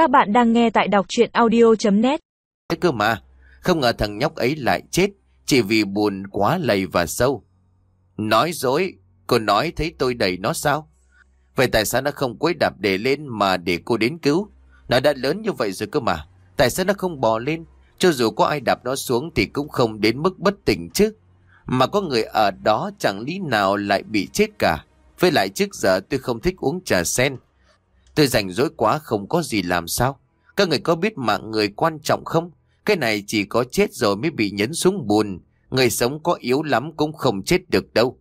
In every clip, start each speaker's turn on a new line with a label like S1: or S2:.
S1: Các bạn đang nghe tại đọc chuyện audio.net
S2: Thế cơ mà, không ngờ thằng nhóc ấy lại chết chỉ vì buồn quá lầy và sâu. Nói dối, cô nói thấy tôi đẩy nó sao? Vậy tại sao nó không quấy đạp để lên mà để cô đến cứu? Nó đã lớn như vậy rồi cơ mà. Tại sao nó không bò lên? Cho dù có ai đạp nó xuống thì cũng không đến mức bất tỉnh chứ. Mà có người ở đó chẳng lý nào lại bị chết cả. Với lại trước giờ tôi không thích uống trà sen. Tôi rảnh rỗi quá, không có gì làm sao. Các người có biết mạng người quan trọng không? Cái này chỉ có chết rồi mới bị nhấn xuống bùn. Người sống có yếu lắm cũng không chết được đâu.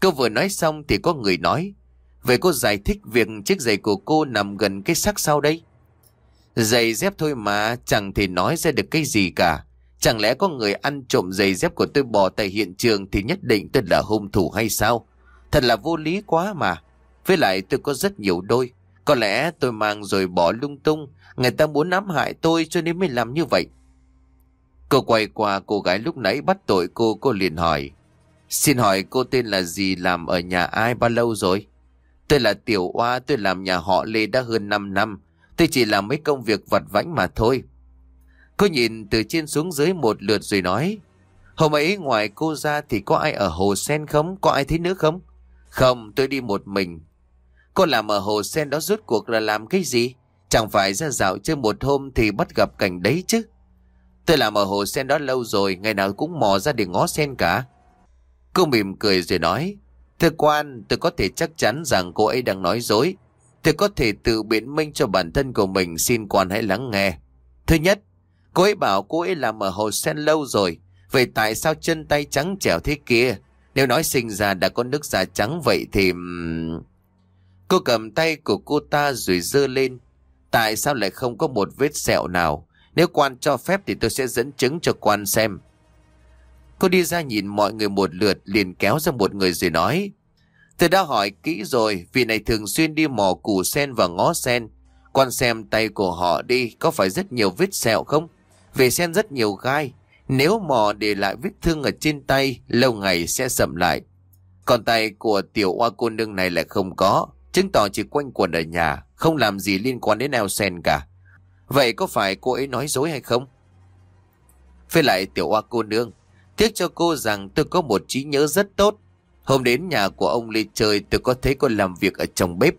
S2: cô vừa nói xong thì có người nói. Vậy cô giải thích việc chiếc giày của cô nằm gần cái xác sau đây? Giày dép thôi mà, chẳng thể nói ra được cái gì cả. Chẳng lẽ có người ăn trộm giày dép của tôi bỏ tại hiện trường thì nhất định tôi là hung thủ hay sao? Thật là vô lý quá mà. Với lại tôi có rất nhiều đôi. Có lẽ tôi mang rồi bỏ lung tung. Người ta muốn ám hại tôi cho nên mới làm như vậy. Cô quay qua cô gái lúc nãy bắt tội cô, cô liền hỏi. Xin hỏi cô tên là gì làm ở nhà ai bao lâu rồi? Tôi là Tiểu Oa, tôi làm nhà họ Lê đã hơn 5 năm. Tôi chỉ làm mấy công việc vặt vãnh mà thôi. Cô nhìn từ trên xuống dưới một lượt rồi nói. Hôm ấy ngoài cô ra thì có ai ở Hồ Sen không? Có ai thấy nữa không? Không, tôi đi một mình. Cô làm ở Hồ Sen đó rốt cuộc là làm cái gì? Chẳng phải ra dạo chơi một hôm thì bắt gặp cảnh đấy chứ. Tôi làm ở Hồ Sen đó lâu rồi, ngày nào cũng mò ra để ngó sen cả. Cô mỉm cười rồi nói. Thưa quan, tôi có thể chắc chắn rằng cô ấy đang nói dối. Tôi có thể tự biện minh cho bản thân của mình xin quan hãy lắng nghe. Thứ nhất, cô ấy bảo cô ấy làm ở Hồ Sen lâu rồi. Vậy tại sao chân tay trắng trẻo thế kia? Nếu nói sinh ra đã có nước da trắng vậy thì... Cô cầm tay của cô ta rồi dơ lên. Tại sao lại không có một vết sẹo nào? Nếu quan cho phép thì tôi sẽ dẫn chứng cho quan xem. Cô đi ra nhìn mọi người một lượt liền kéo ra một người rồi nói. Tôi đã hỏi kỹ rồi, vì này thường xuyên đi mò củ sen và ngó sen. Quan xem tay của họ đi, có phải rất nhiều vết sẹo không? Về sen rất nhiều gai. Nếu mò để lại vết thương ở trên tay, lâu ngày sẽ sậm lại. Còn tay của tiểu oa cô nương này lại không có, chứng tỏ chỉ quanh quẩn ở nhà, không làm gì liên quan đến eo sen cả. Vậy có phải cô ấy nói dối hay không? Với lại tiểu oa cô nương, tiếc cho cô rằng tôi có một trí nhớ rất tốt. Hôm đến nhà của ông Lê chơi tôi có thấy cô làm việc ở trong bếp.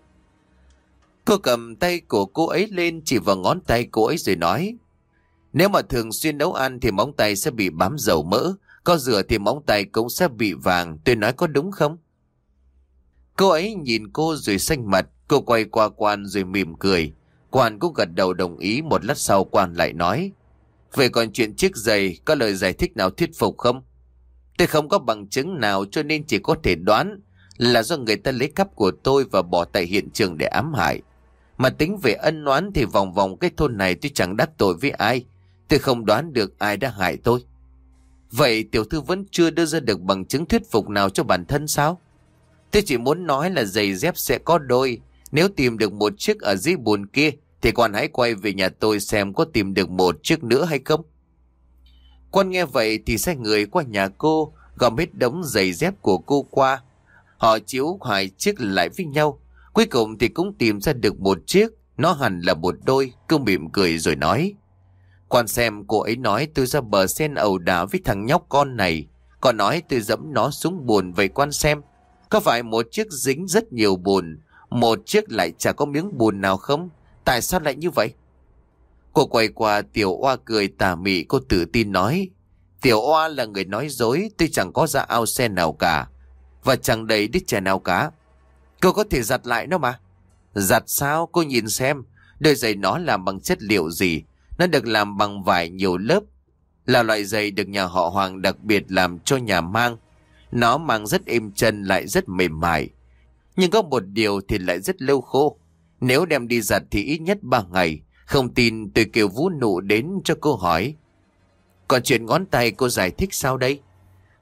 S2: Cô cầm tay của cô ấy lên chỉ vào ngón tay cô ấy rồi nói. Nếu mà thường xuyên nấu ăn thì móng tay sẽ bị bám dầu mỡ. Có rửa thì móng tay cũng sẽ bị vàng. Tôi nói có đúng không? Cô ấy nhìn cô rồi xanh mặt. Cô quay qua quan rồi mỉm cười. Quan cũng gật đầu đồng ý một lát sau quan lại nói. Về còn chuyện chiếc giày có lời giải thích nào thuyết phục không? Tôi không có bằng chứng nào cho nên chỉ có thể đoán là do người ta lấy cắp của tôi và bỏ tại hiện trường để ám hại. Mà tính về ân oán thì vòng vòng cái thôn này tôi chẳng đắc tội với ai. Tôi không đoán được ai đã hại tôi. Vậy tiểu thư vẫn chưa đưa ra được bằng chứng thuyết phục nào cho bản thân sao? Tôi chỉ muốn nói là giày dép sẽ có đôi. Nếu tìm được một chiếc ở dưới bồn kia, thì quan hãy quay về nhà tôi xem có tìm được một chiếc nữa hay không. Quan nghe vậy thì sai người qua nhà cô gom hết đống giày dép của cô qua. Họ chiếu hoài chiếc lại với nhau. Cuối cùng thì cũng tìm ra được một chiếc. Nó hẳn là một đôi. cứ mỉm cười rồi nói. Quan xem cô ấy nói tôi ra bờ sen ẩu đả với thằng nhóc con này. Còn nói tôi dẫm nó xuống buồn vậy quan xem. Có phải một chiếc dính rất nhiều bùn. Một chiếc lại chả có miếng bùn nào không? Tại sao lại như vậy? Cô quay qua tiểu oa cười tà mị, cô tự tin nói. Tiểu oa là người nói dối tôi chẳng có ra ao sen nào cả. Và chẳng đầy đít trẻ nào cả. Cô có thể giặt lại nó mà. Giặt sao cô nhìn xem. Đôi giày nó làm bằng chất liệu gì. Nó được làm bằng vải nhiều lớp. Là loại giày được nhà họ Hoàng đặc biệt làm cho nhà mang. Nó mang rất êm chân lại rất mềm mại. Nhưng có một điều thì lại rất lâu khô. Nếu đem đi giặt thì ít nhất 3 ngày. Không tin tôi kêu vũ nụ đến cho cô hỏi. Còn chuyện ngón tay cô giải thích sao đây?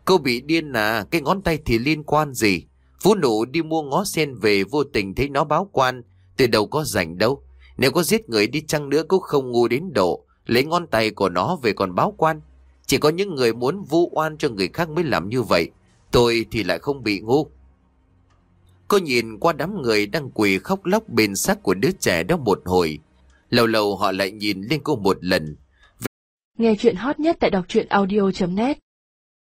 S2: Cô bị điên à, cái ngón tay thì liên quan gì? Vũ nụ đi mua ngó sen về vô tình thấy nó báo quan, từ đầu có rảnh đâu. Nếu có giết người đi chăng nữa cũng không ngu đến độ, lấy ngón tay của nó về còn báo quan. Chỉ có những người muốn vu oan cho người khác mới làm như vậy. Tôi thì lại không bị ngu. Cô nhìn qua đám người đang quỳ khóc lóc bên xác của đứa trẻ đó một hồi. Lâu lâu họ lại nhìn lên cô một lần.
S3: Nghe chuyện hot nhất tại đọc truyện audio.net